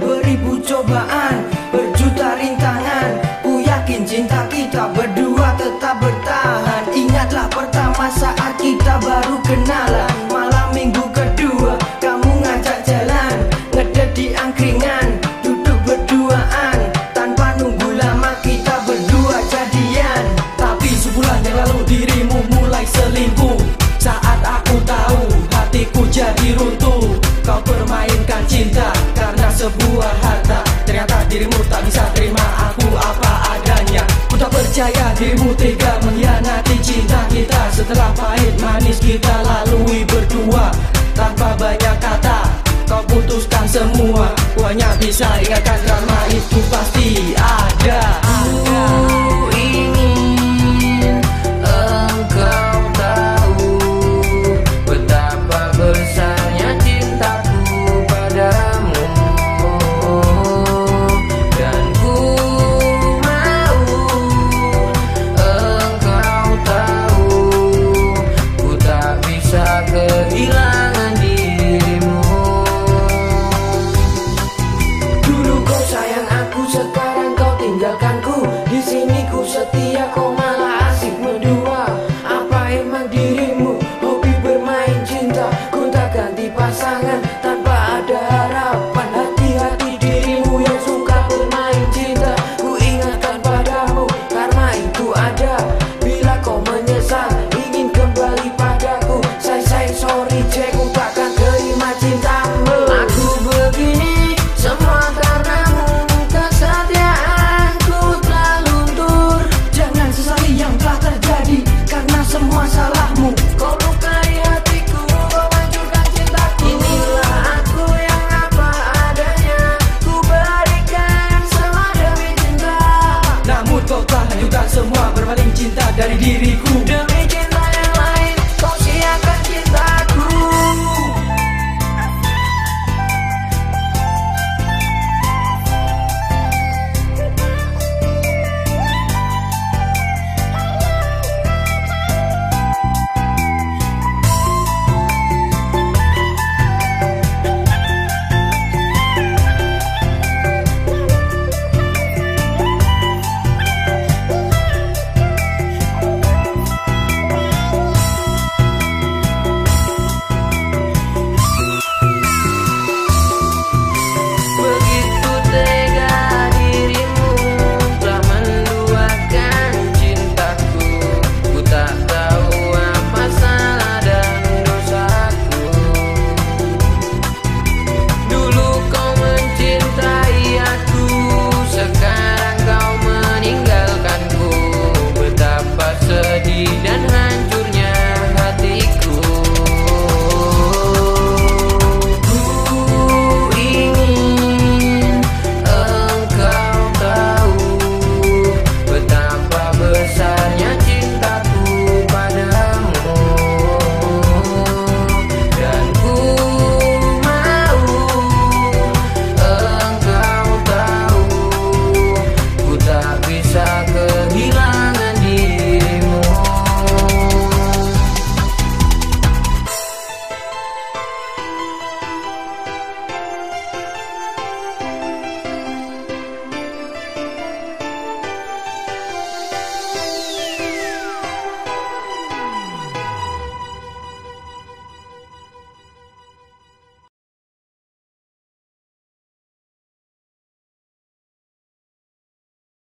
beribu cobaan ber Dirimu tak bisa terima. Aku apa adanya? Ku tak percaya dirimu tega mengkhianati cinta kita. Setelah pahit manis kita lalui berdua. Tanpa banyak kata kau putuskan semua. Ku hanya bisa ingatkan kamu